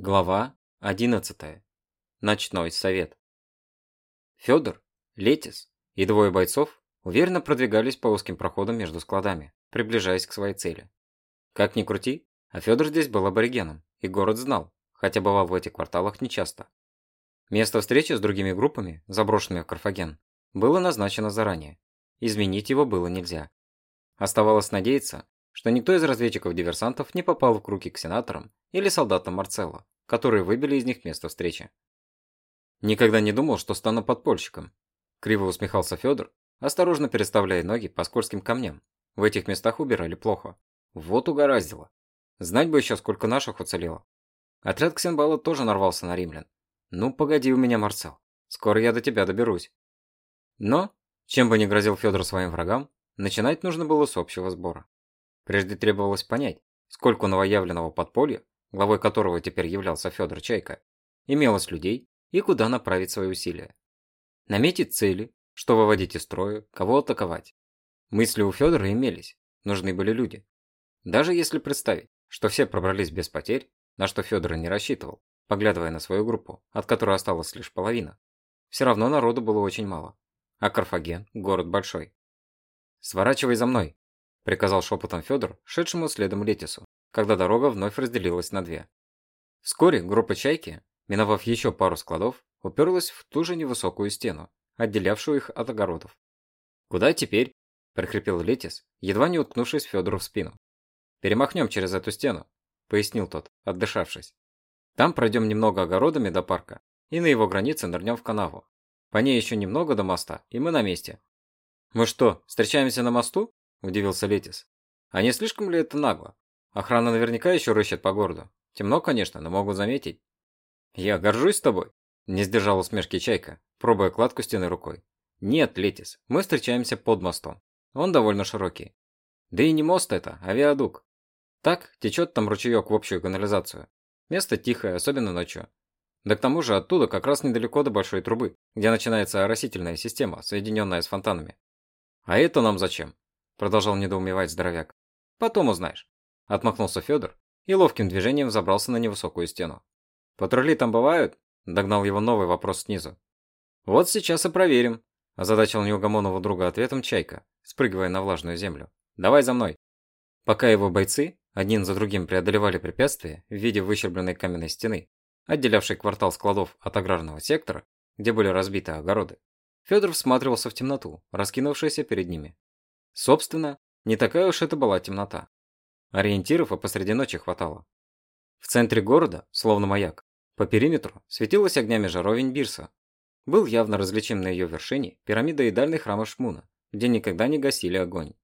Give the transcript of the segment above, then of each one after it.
Глава 11. Ночной совет. Федор, Летис и двое бойцов уверенно продвигались по узким проходам между складами, приближаясь к своей цели. Как ни крути, а Федор здесь был аборигеном, и город знал, хотя бывал в этих кварталах нечасто. Место встречи с другими группами, заброшенными в Карфаген, было назначено заранее. Изменить его было нельзя. Оставалось надеяться, что никто из разведчиков-диверсантов не попал в круги к сенаторам или солдатам Марцелла, которые выбили из них место встречи. Никогда не думал, что стану подпольщиком. Криво усмехался Федор, осторожно переставляя ноги по скользким камням. В этих местах убирали плохо. Вот угораздило. Знать бы еще, сколько наших уцелело. Отряд Ксенбала тоже нарвался на римлян. Ну, погоди у меня, Марцел. Скоро я до тебя доберусь. Но, чем бы ни грозил Федор своим врагам, начинать нужно было с общего сбора. Прежде требовалось понять, сколько новоявленного подполья, главой которого теперь являлся Федор Чайка, имелось людей и куда направить свои усилия. Наметить цели, что выводить из строя, кого атаковать. Мысли у Федора имелись, нужны были люди. Даже если представить, что все пробрались без потерь, на что Федор не рассчитывал, поглядывая на свою группу, от которой осталась лишь половина, все равно народу было очень мало. А Карфаген – город большой. «Сворачивай за мной», приказал шепотом Федор, шедшему следом Летису, когда дорога вновь разделилась на две. Вскоре группа «Чайки», миновав еще пару складов, уперлась в ту же невысокую стену, отделявшую их от огородов. «Куда теперь?» – прохрипел Летис, едва не уткнувшись Федору в спину. «Перемахнем через эту стену», – пояснил тот, отдышавшись. «Там пройдем немного огородами до парка, и на его границе нырнем в канаву. По ней еще немного до моста, и мы на месте». «Мы что, встречаемся на мосту?» – удивился Летис. «А не слишком ли это нагло? Охрана наверняка еще рыщет по городу. Темно, конечно, но могут заметить». «Я горжусь тобой», – не сдержал усмешки Чайка, пробуя кладку стены рукой. «Нет, Летис, мы встречаемся под мостом. Он довольно широкий. Да и не мост это, а виадук. Так, течет там ручеек в общую канализацию. Место тихое, особенно ночью. Да к тому же оттуда как раз недалеко до большой трубы, где начинается оросительная система, соединенная с фонтанами. А это нам зачем? Продолжал недоумевать здоровяк. Потом узнаешь. Отмахнулся Федор и ловким движением забрался на невысокую стену. Патрули там бывают? Догнал его новый вопрос снизу. Вот сейчас и проверим. Озадачил неугомонного друга ответом Чайка, спрыгивая на влажную землю. Давай за мной. Пока его бойцы один за другим преодолевали препятствия в виде выщербленной каменной стены, отделявшей квартал складов от аграрного сектора, где были разбиты огороды, Федор всматривался в темноту, раскинувшуюся перед ними. Собственно, не такая уж это была темнота. Ориентиров и посреди ночи хватало. В центре города, словно маяк, по периметру светилась огнями жаровень Бирса. Был явно различим на ее вершине пирамидоидальный храм Шмуна, где никогда не гасили огонь.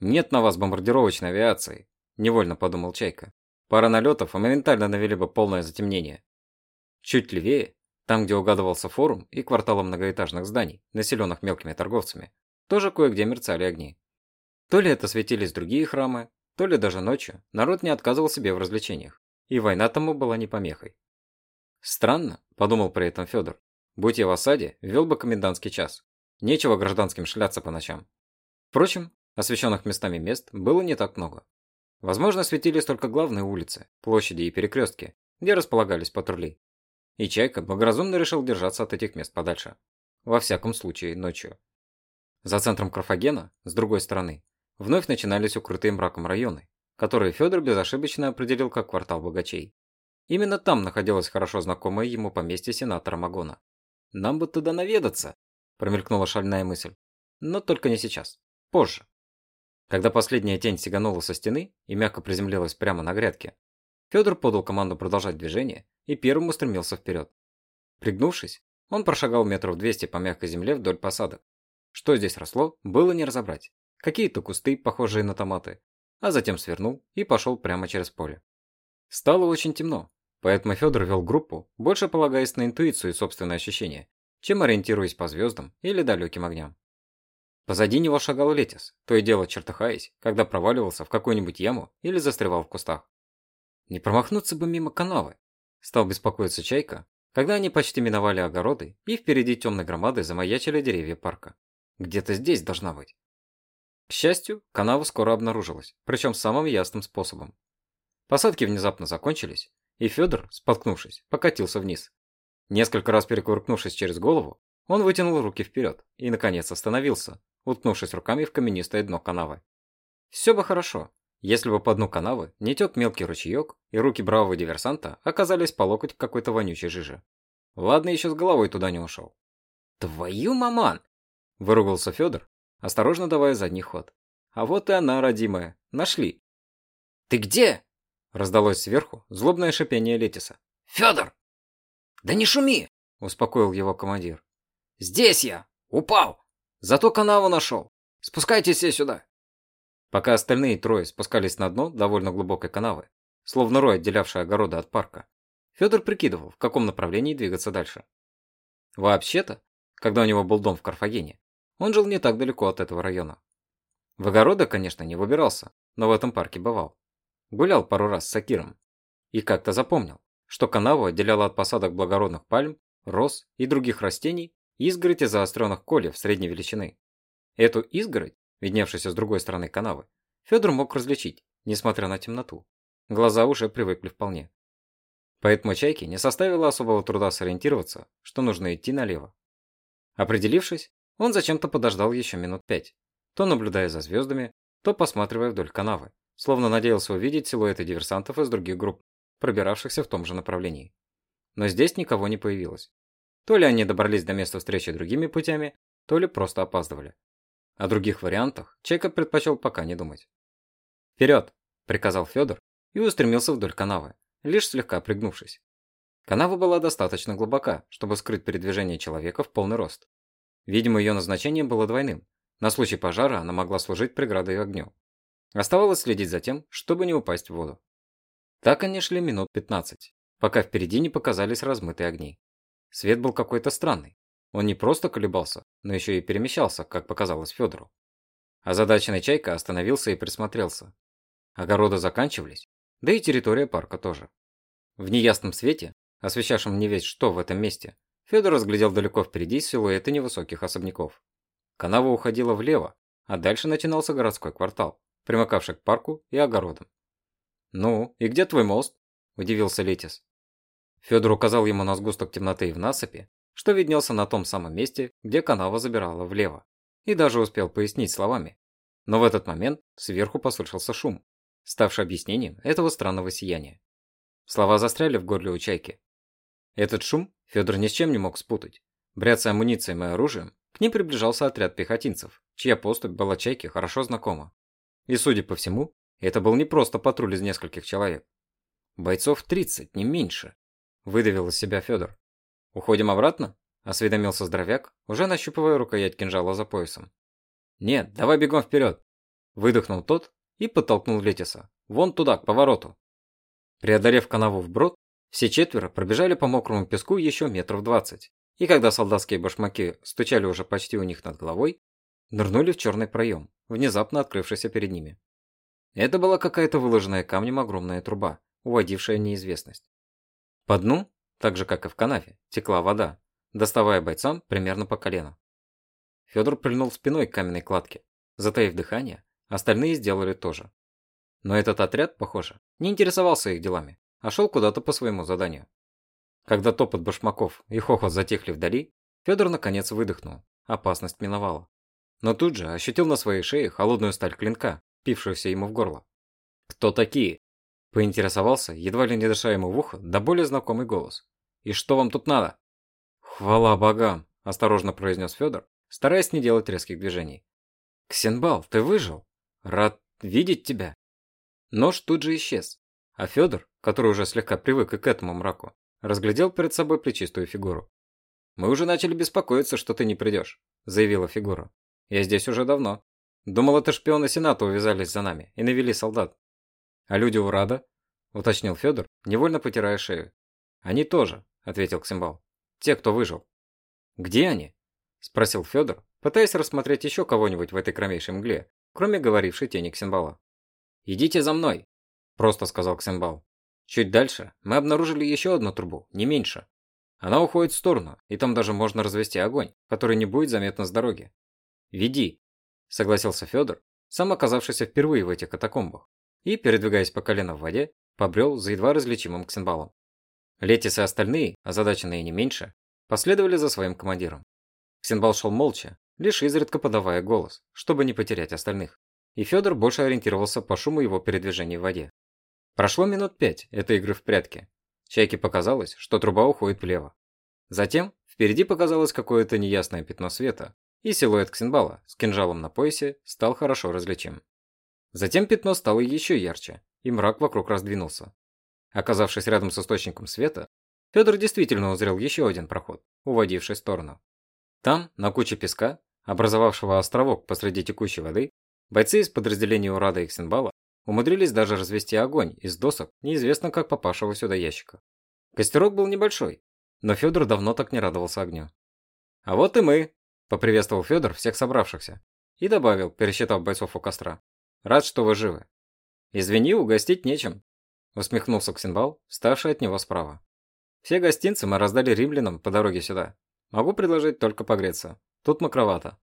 «Нет на вас бомбардировочной авиации», – невольно подумал Чайка. «Пара налетов и моментально навели бы полное затемнение». Чуть левее, там, где угадывался форум и кварталы многоэтажных зданий, населенных мелкими торговцами, тоже кое-где мерцали огни. То ли это светились другие храмы, то ли даже ночью народ не отказывал себе в развлечениях, и война тому была не помехой. Странно, подумал при этом Федор. Будь я в осаде, вел бы комендантский час. Нечего гражданским шляться по ночам. Впрочем, освещенных местами мест было не так много. Возможно, светились только главные улицы, площади и перекрестки, где располагались патрули. И Чайка благоразумно решил держаться от этих мест подальше. Во всяком случае, ночью. За центром Карфагена, с другой стороны, вновь начинались укрытые мраком районы, которые Федор безошибочно определил как квартал богачей. Именно там находилось хорошо знакомое ему поместье сенатора Магона. «Нам бы туда наведаться», – промелькнула шальная мысль. «Но только не сейчас. Позже». Когда последняя тень сиганула со стены и мягко приземлилась прямо на грядке, Федор подал команду продолжать движение и первым устремился вперед. Пригнувшись, он прошагал метров 200 по мягкой земле вдоль посадок, что здесь росло, было не разобрать. Какие-то кусты, похожие на томаты. А затем свернул и пошел прямо через поле. Стало очень темно, поэтому Федор вел группу, больше полагаясь на интуицию и собственные ощущения, чем ориентируясь по звездам или далеким огням. Позади него шагал Летис, то и дело чертыхаясь, когда проваливался в какую-нибудь яму или застревал в кустах. Не промахнуться бы мимо канавы, стал беспокоиться Чайка, когда они почти миновали огороды и впереди темной громады замаячили деревья парка. Где-то здесь должна быть. К счастью, канава скоро обнаружилась, причем самым ясным способом. Посадки внезапно закончились, и Федор, споткнувшись, покатился вниз. Несколько раз перекувыркнувшись через голову, он вытянул руки вперед и, наконец, остановился, уткнувшись руками в каменистое дно канавы. Все бы хорошо, если бы по дну канавы не тек мелкий ручеек, и руки бравого диверсанта оказались по локоть какой-то вонючей жиже. Ладно, еще с головой туда не ушел. «Твою маман!» – выругался Федор, осторожно давая задний ход. «А вот и она, родимая. Нашли!» «Ты где?» – раздалось сверху злобное шипение Летиса. «Федор!» «Да не шуми!» – успокоил его командир. «Здесь я! Упал! Зато канаву нашел! Спускайтесь все сюда!» Пока остальные трое спускались на дно довольно глубокой канавы, словно рой, отделявший огороды от парка, Федор прикидывал, в каком направлении двигаться дальше. Вообще-то, когда у него был дом в Карфагене, он жил не так далеко от этого района. В огороды, конечно, не выбирался, но в этом парке бывал. Гулял пару раз с Сакиром. И как-то запомнил, что канаву отделяла от посадок благородных пальм, роз и других растений изгородь из заостренных кольев средней величины. Эту изгородь, видневшуюся с другой стороны канавы, Федор мог различить, несмотря на темноту. Глаза уже привыкли вполне. Поэтому Чайке не составило особого труда сориентироваться, что нужно идти налево. Определившись, он зачем-то подождал еще минут пять, то наблюдая за звездами, то посматривая вдоль канавы, словно надеялся увидеть силуэты диверсантов из других групп, пробиравшихся в том же направлении. Но здесь никого не появилось. То ли они добрались до места встречи другими путями, то ли просто опаздывали. О других вариантах Чайка предпочел пока не думать. «Вперед!» – приказал Федор и устремился вдоль канавы, лишь слегка пригнувшись. Канава была достаточно глубока, чтобы скрыть передвижение человека в полный рост. Видимо, ее назначение было двойным. На случай пожара она могла служить преградой огню. Оставалось следить за тем, чтобы не упасть в воду. Так они шли минут 15, пока впереди не показались размытые огни. Свет был какой-то странный. Он не просто колебался, но еще и перемещался, как показалось Федору. Озадаченный Чайка остановился и присмотрелся. Огороды заканчивались, да и территория парка тоже. В неясном свете, освещавшем не весь что в этом месте, Федор разглядел далеко впереди силуэты невысоких особняков. Канава уходила влево, а дальше начинался городской квартал, примыкавший к парку и огородам. «Ну, и где твой мост?» – удивился Летис. Федор указал ему на сгусток темноты и в насыпи, что виднелся на том самом месте, где канава забирала влево, и даже успел пояснить словами. Но в этот момент сверху послышался шум, ставший объяснением этого странного сияния. Слова застряли в горле у чайки. Этот шум Федор ни с чем не мог спутать. Бряцая амуницией и оружием, к ним приближался отряд пехотинцев, чья поступь была чайке хорошо знакома. И, судя по всему, это был не просто патруль из нескольких человек. Бойцов 30, не меньше. Выдавил из себя Федор. «Уходим обратно?» – осведомился здоровяк, уже нащупывая рукоять кинжала за поясом. «Нет, давай бегом вперед!» Выдохнул тот и подтолкнул Летиса. «Вон туда, к повороту!» Преодолев канаву вброд, все четверо пробежали по мокрому песку еще метров двадцать, и когда солдатские башмаки стучали уже почти у них над головой, нырнули в черный проем, внезапно открывшийся перед ними. Это была какая-то выложенная камнем огромная труба, уводившая неизвестность. По дну, так же как и в канаве, текла вода, доставая бойцам примерно по колено. Федор прильнул спиной к каменной кладке. Затаив дыхание, остальные сделали то же. Но этот отряд, похоже, не интересовался их делами, а шел куда-то по своему заданию. Когда топот башмаков и хохот затихли вдали, Федор наконец выдохнул. Опасность миновала. Но тут же ощутил на своей шее холодную сталь клинка, пившуюся ему в горло. «Кто такие?» Поинтересовался, едва ли не дыша ему в ухо, да более знакомый голос. «И что вам тут надо?» «Хвала богам!» – осторожно произнес Федор, стараясь не делать резких движений. «Ксенбал, ты выжил? Рад видеть тебя!» Нож тут же исчез, а Федор, который уже слегка привык и к этому мраку, разглядел перед собой плечистую фигуру. «Мы уже начали беспокоиться, что ты не придешь», – заявила фигура. «Я здесь уже давно. Думал, это шпионы Сената увязались за нами и навели солдат. «А люди у Рада?» – уточнил Федор, невольно потирая шею. «Они тоже», – ответил Ксимбал. «Те, кто выжил». «Где они?» – спросил Федор, пытаясь рассмотреть еще кого-нибудь в этой кромейшей мгле, кроме говорившей тени Ксимбала. «Идите за мной», – просто сказал Ксимбал. Чуть дальше мы обнаружили еще одну трубу, не меньше. Она уходит в сторону, и там даже можно развести огонь, который не будет заметно с дороги. «Веди», – согласился Федор, сам оказавшийся впервые в этих катакомбах и, передвигаясь по колено в воде, побрел за едва различимым ксенбалом. Летис и остальные, озадаченные не меньше, последовали за своим командиром. Ксенбал шел молча, лишь изредка подавая голос, чтобы не потерять остальных. И Федор больше ориентировался по шуму его передвижений в воде. Прошло минут пять этой игры в прятки. Чайке показалось, что труба уходит влево. Затем впереди показалось какое-то неясное пятно света, и силуэт Ксенбала с кинжалом на поясе стал хорошо различим. Затем пятно стало еще ярче, и мрак вокруг раздвинулся. Оказавшись рядом с источником света, Федор действительно узрел еще один проход, уводивший в сторону. Там, на куче песка, образовавшего островок посреди текущей воды, бойцы из подразделения Урада и Ксенбала умудрились даже развести огонь из досок, неизвестно как попавшего сюда ящика. Костерок был небольшой, но Федор давно так не радовался огню. «А вот и мы!» – поприветствовал Федор всех собравшихся и добавил, пересчитав бойцов у костра. «Рад, что вы живы». «Извини, угостить нечем», – усмехнулся Ксенбал, вставший от него справа. «Все гостинцы мы раздали римлянам по дороге сюда. Могу предложить только погреться. Тут макровато».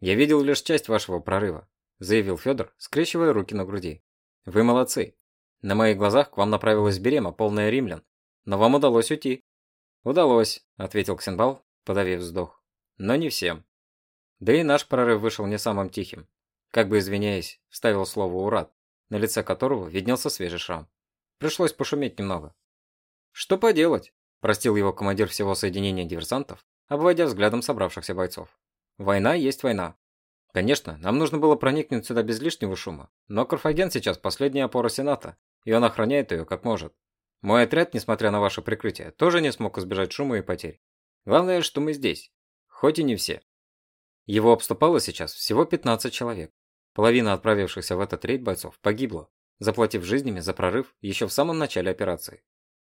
«Я видел лишь часть вашего прорыва», – заявил Федор, скрещивая руки на груди. «Вы молодцы. На моих глазах к вам направилась берема, полная римлян. Но вам удалось уйти». «Удалось», – ответил Ксенбал, подавив вздох. «Но не всем». Да и наш прорыв вышел не самым тихим. Как бы извиняясь, вставил слово «Урат» на лице которого виднелся свежий шрам. Пришлось пошуметь немного. «Что поделать?» – простил его командир всего соединения диверсантов, обводя взглядом собравшихся бойцов. «Война есть война. Конечно, нам нужно было проникнуть сюда без лишнего шума, но Карфаген сейчас последняя опора Сената, и он охраняет ее как может. Мой отряд, несмотря на ваше прикрытие, тоже не смог избежать шума и потерь. Главное, что мы здесь, хоть и не все. Его обступало сейчас всего 15 человек, Половина отправившихся в этот рейд бойцов погибла, заплатив жизнями за прорыв еще в самом начале операции.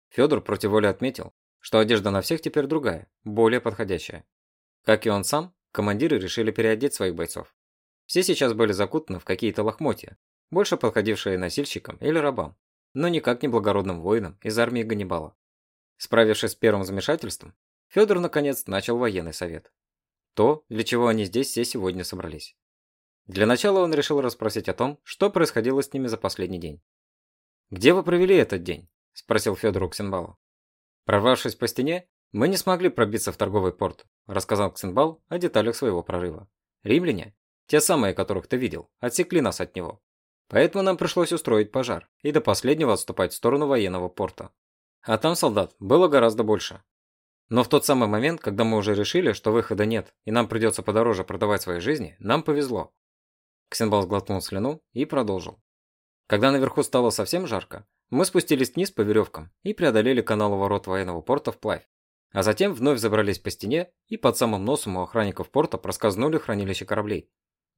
Федор против воли отметил, что одежда на всех теперь другая, более подходящая. Как и он сам, командиры решили переодеть своих бойцов. Все сейчас были закутаны в какие-то лохмотья, больше подходившие носильщикам или рабам, но никак не благородным воинам из армии Ганнибала. Справившись с первым замешательством, Федор наконец начал военный совет. То, для чего они здесь все сегодня собрались. Для начала он решил расспросить о том, что происходило с ними за последний день. «Где вы провели этот день?» – спросил Федор Уксенбала. Прорвавшись по стене, мы не смогли пробиться в торговый порт, рассказал Ксенбал о деталях своего прорыва. Римляне, те самые, которых ты видел, отсекли нас от него. Поэтому нам пришлось устроить пожар и до последнего отступать в сторону военного порта. А там солдат было гораздо больше. Но в тот самый момент, когда мы уже решили, что выхода нет и нам придется подороже продавать свои жизни, нам повезло. Ксенбал сглотнул слюну и продолжил. Когда наверху стало совсем жарко, мы спустились вниз по веревкам и преодолели канал ворот военного порта вплавь. А затем вновь забрались по стене и под самым носом у охранников порта проскользнули хранилище кораблей.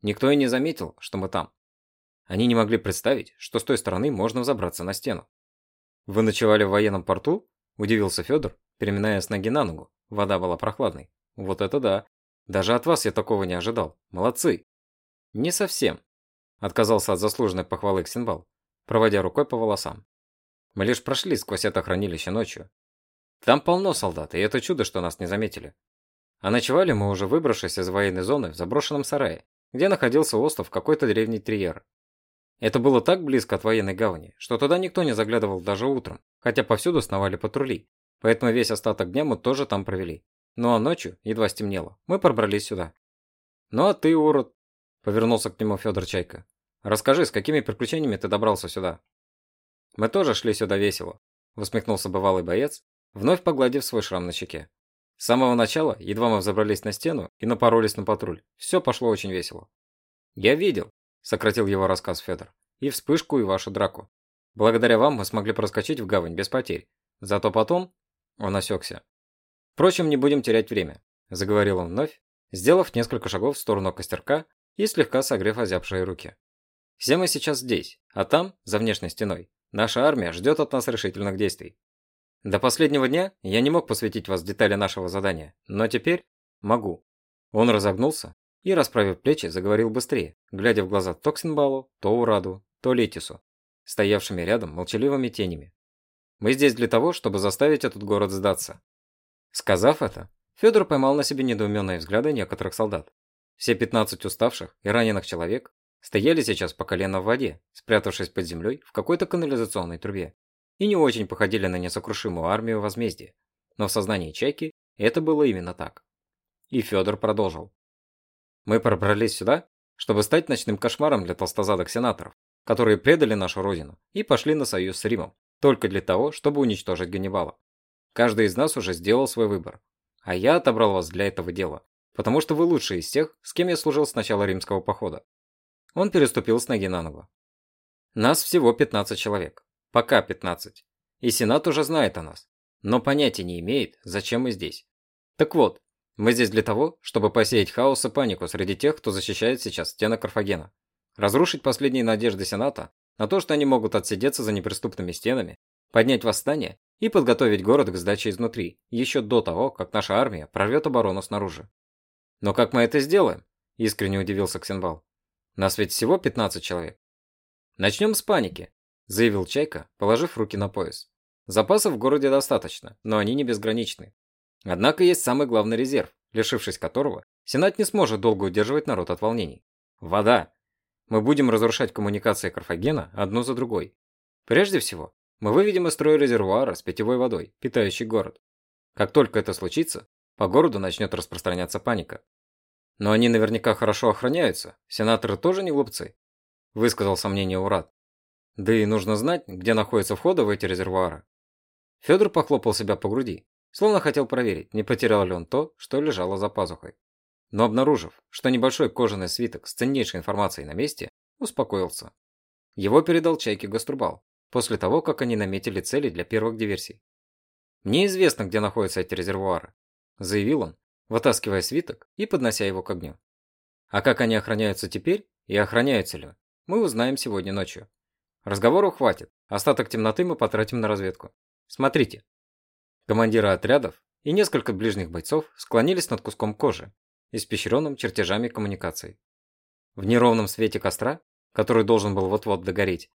Никто и не заметил, что мы там. Они не могли представить, что с той стороны можно взобраться на стену. «Вы ночевали в военном порту?» – удивился Федор, переминая с ноги на ногу. Вода была прохладной. «Вот это да! Даже от вас я такого не ожидал. Молодцы!» «Не совсем», – отказался от заслуженной похвалы Ксенбал, проводя рукой по волосам. «Мы лишь прошли сквозь это хранилище ночью. Там полно солдат, и это чудо, что нас не заметили. А ночевали мы уже выбравшись из военной зоны в заброшенном сарае, где находился остров какой-то древний триер. Это было так близко от военной гавани, что туда никто не заглядывал даже утром, хотя повсюду сновали патрули, поэтому весь остаток дня мы тоже там провели. Ну а ночью, едва стемнело, мы пробрались сюда. Ну а ты, урод, Повернулся к нему Федор Чайка. Расскажи, с какими приключениями ты добрался сюда? Мы тоже шли сюда весело, усмехнулся бывалый боец, вновь погладив свой шрам на щеке. С самого начала, едва мы взобрались на стену и напоролись на патруль, все пошло очень весело. Я видел, сократил его рассказ Федор, и вспышку, и вашу драку. Благодаря вам мы смогли проскочить в гавань без потерь. Зато потом он осекся. Впрочем, не будем терять время, заговорил он вновь, сделав несколько шагов в сторону костерка и слегка согрев озябшие руки. Все мы сейчас здесь, а там, за внешней стеной, наша армия ждет от нас решительных действий. До последнего дня я не мог посвятить вас детали нашего задания, но теперь могу. Он разогнулся и, расправив плечи, заговорил быстрее, глядя в глаза то Ксенбалу, то Ураду, то Летису, стоявшими рядом молчаливыми тенями. Мы здесь для того, чтобы заставить этот город сдаться. Сказав это, Федор поймал на себе недоуменные взгляды некоторых солдат, все 15 уставших и раненых человек стояли сейчас по колено в воде, спрятавшись под землей в какой-то канализационной трубе. И не очень походили на несокрушимую армию возмездия. Но в сознании Чайки это было именно так. И Федор продолжил. Мы пробрались сюда, чтобы стать ночным кошмаром для толстозадых сенаторов, которые предали нашу родину и пошли на союз с Римом, только для того, чтобы уничтожить Ганнибала. Каждый из нас уже сделал свой выбор. А я отобрал вас для этого дела, потому что вы лучшие из тех, с кем я служил с начала римского похода. Он переступил с ноги на ногу. Нас всего 15 человек. Пока 15. И Сенат уже знает о нас, но понятия не имеет, зачем мы здесь. Так вот, мы здесь для того, чтобы посеять хаос и панику среди тех, кто защищает сейчас стены Карфагена. Разрушить последние надежды Сената на то, что они могут отсидеться за неприступными стенами, поднять восстание и подготовить город к сдаче изнутри, еще до того, как наша армия прорвет оборону снаружи. «Но как мы это сделаем?» – искренне удивился Ксенбал. «Нас ведь всего 15 человек». «Начнем с паники», – заявил Чайка, положив руки на пояс. «Запасов в городе достаточно, но они не безграничны. Однако есть самый главный резерв, лишившись которого, Сенат не сможет долго удерживать народ от волнений. Вода. Мы будем разрушать коммуникации Карфагена одну за другой. Прежде всего, мы выведем из строя резервуара с питьевой водой, питающий город. Как только это случится, по городу начнет распространяться паника. Но они наверняка хорошо охраняются, сенаторы тоже не глупцы, высказал сомнение Урат. Да и нужно знать, где находятся входы в эти резервуары. Федор похлопал себя по груди, словно хотел проверить, не потерял ли он то, что лежало за пазухой. Но обнаружив, что небольшой кожаный свиток с ценнейшей информацией на месте, успокоился. Его передал Чайке Гаструбал, после того, как они наметили цели для первых диверсий. «Мне известно, где находятся эти резервуары», – заявил он, вытаскивая свиток и поднося его к огню. «А как они охраняются теперь и охраняются ли, мы узнаем сегодня ночью. Разговору хватит, остаток темноты мы потратим на разведку. Смотрите». Командиры отрядов и несколько ближних бойцов склонились над куском кожи, испещренным чертежами коммуникаций. В неровном свете костра, который должен был вот-вот догореть,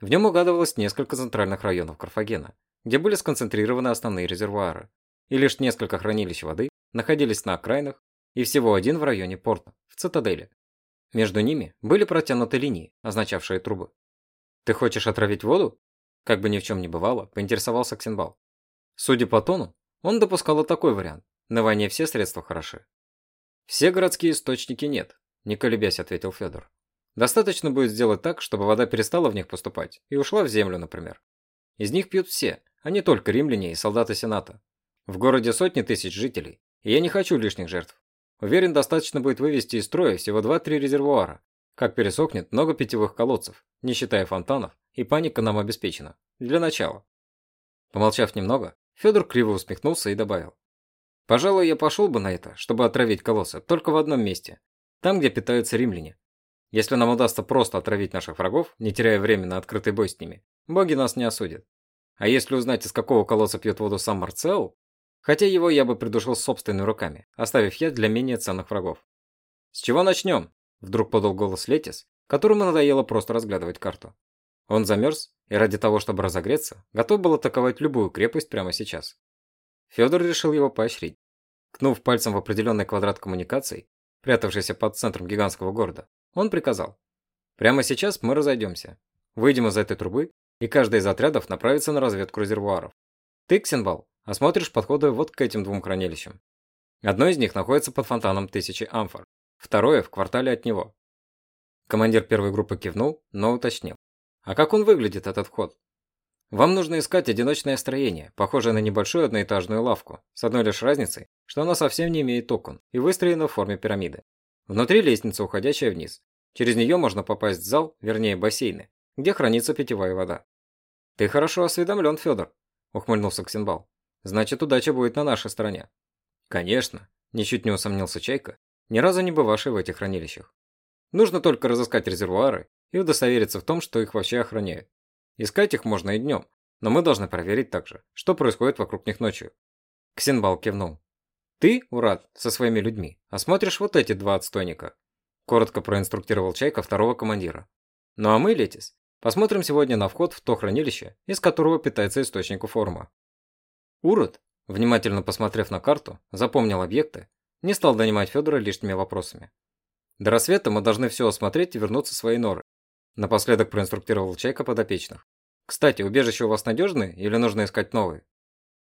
в нем угадывалось несколько центральных районов Карфагена, где были сконцентрированы основные резервуары, и лишь несколько хранилищ воды находились на окраинах и всего один в районе порта, в цитадели. Между ними были протянуты линии, означавшие трубы. «Ты хочешь отравить воду?» Как бы ни в чем не бывало, поинтересовался Ксенбал. Судя по тону, он допускал и такой вариант. На войне все средства хороши. Все городские источники нет, не колебясь, ответил Федор. Достаточно будет сделать так, чтобы вода перестала в них поступать и ушла в землю, например. Из них пьют все, а не только римляне и солдаты Сената. В городе сотни тысяч жителей, и я не хочу лишних жертв. Уверен, достаточно будет вывести из строя всего 2-3 резервуара. Как пересохнет много питьевых колодцев, не считая фонтанов, и паника нам обеспечена. Для начала. Помолчав немного, Федор криво усмехнулся и добавил. «Пожалуй, я пошел бы на это, чтобы отравить колосса, только в одном месте. Там, где питаются римляне. Если нам удастся просто отравить наших врагов, не теряя времени на открытый бой с ними, боги нас не осудят. А если узнать, из какого колодца пьет воду сам Марцел, хотя его я бы придушил собственными руками, оставив яд для менее ценных врагов. «С чего начнем?» – вдруг подал голос Летис, которому надоело просто разглядывать карту. Он замерз и ради того, чтобы разогреться, готов был атаковать любую крепость прямо сейчас. Федор решил его поощрить. Кнув пальцем в определенный квадрат коммуникаций, прятавшийся под центром гигантского города, он приказал. «Прямо сейчас мы разойдемся. Выйдем из этой трубы, и каждый из отрядов направится на разведку резервуаров. Ты, Ксенбал, осмотришь подходы вот к этим двум хранилищам. Одно из них находится под фонтаном тысячи амфор, второе в квартале от него». Командир первой группы кивнул, но уточнил. А как он выглядит, этот вход? Вам нужно искать одиночное строение, похожее на небольшую одноэтажную лавку, с одной лишь разницей, что оно совсем не имеет окон и выстроено в форме пирамиды. Внутри лестница, уходящая вниз. Через нее можно попасть в зал, вернее бассейны, где хранится питьевая вода. «Ты хорошо осведомлен, Федор», – ухмыльнулся Ксенбал. «Значит, удача будет на нашей стороне». «Конечно», – ничуть не усомнился Чайка, ни разу не бывавший в этих хранилищах. «Нужно только разыскать резервуары и удостовериться в том, что их вообще охраняют. Искать их можно и днем, но мы должны проверить также, что происходит вокруг них ночью. Ксенбал кивнул. Ты, Урат, со своими людьми, осмотришь вот эти два отстойника. Коротко проинструктировал Чайка второго командира. Ну а мы, Летис, посмотрим сегодня на вход в то хранилище, из которого питается источник у форма. Урод, внимательно посмотрев на карту, запомнил объекты, не стал донимать Федора лишними вопросами. До рассвета мы должны все осмотреть и вернуться в свои норы. Напоследок проинструктировал Чайка подопечных. Кстати, убежище у вас надежные или нужно искать новые?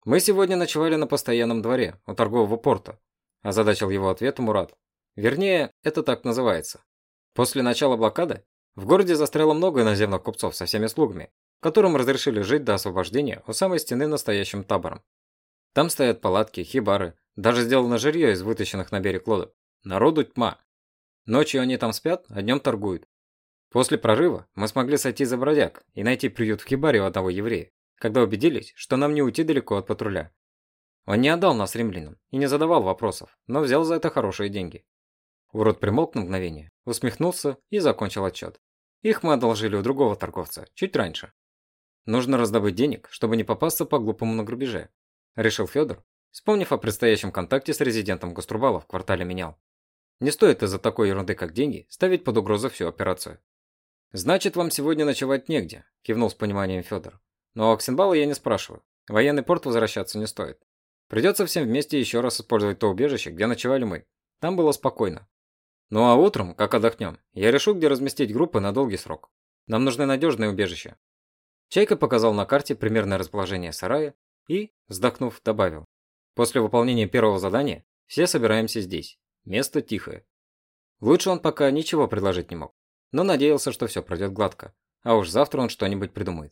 Мы сегодня ночевали на постоянном дворе, у торгового порта, озадачил его ответ Мурат. Вернее, это так называется. После начала блокады в городе застряло много иноземных купцов со всеми слугами, которым разрешили жить до освобождения у самой стены настоящим табором. Там стоят палатки, хибары, даже сделано жилье из вытащенных на берег лодок. Народу тьма. Ночью они там спят, а днем торгуют. После прорыва мы смогли сойти за бродяг и найти приют в хибаре у одного еврея, когда убедились, что нам не уйти далеко от патруля. Он не отдал нас римлянам и не задавал вопросов, но взял за это хорошие деньги. Урод примолк на мгновение, усмехнулся и закончил отчет. Их мы одолжили у другого торговца, чуть раньше. Нужно раздобыть денег, чтобы не попасться по глупому на грубеже, решил Федор, вспомнив о предстоящем контакте с резидентом Гаструбала в квартале менял. Не стоит из-за такой ерунды, как деньги, ставить под угрозу всю операцию. Значит, вам сегодня ночевать негде, кивнул с пониманием Федор. Но Оксенбала я не спрашиваю. Военный порт возвращаться не стоит. Придется всем вместе еще раз использовать то убежище, где ночевали мы. Там было спокойно. Ну а утром, как отдохнем, я решу, где разместить группы на долгий срок. Нам нужны надежные убежища. Чайка показал на карте примерное расположение сарая и, вздохнув, добавил. После выполнения первого задания все собираемся здесь. Место тихое. Лучше он пока ничего предложить не мог, но надеялся, что все пройдет гладко, а уж завтра он что-нибудь придумает.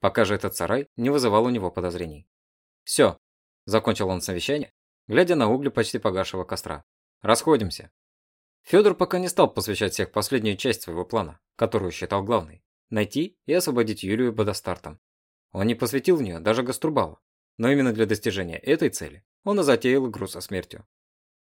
Пока же этот сарай не вызывал у него подозрений. «Все», – закончил он совещание, глядя на угли почти погашего костра. «Расходимся». Федор пока не стал посвящать всех последнюю часть своего плана, которую считал главной – найти и освободить Юлию Бодостартом. Он не посвятил в нее даже Гаструбала, но именно для достижения этой цели он и затеял игру со смертью.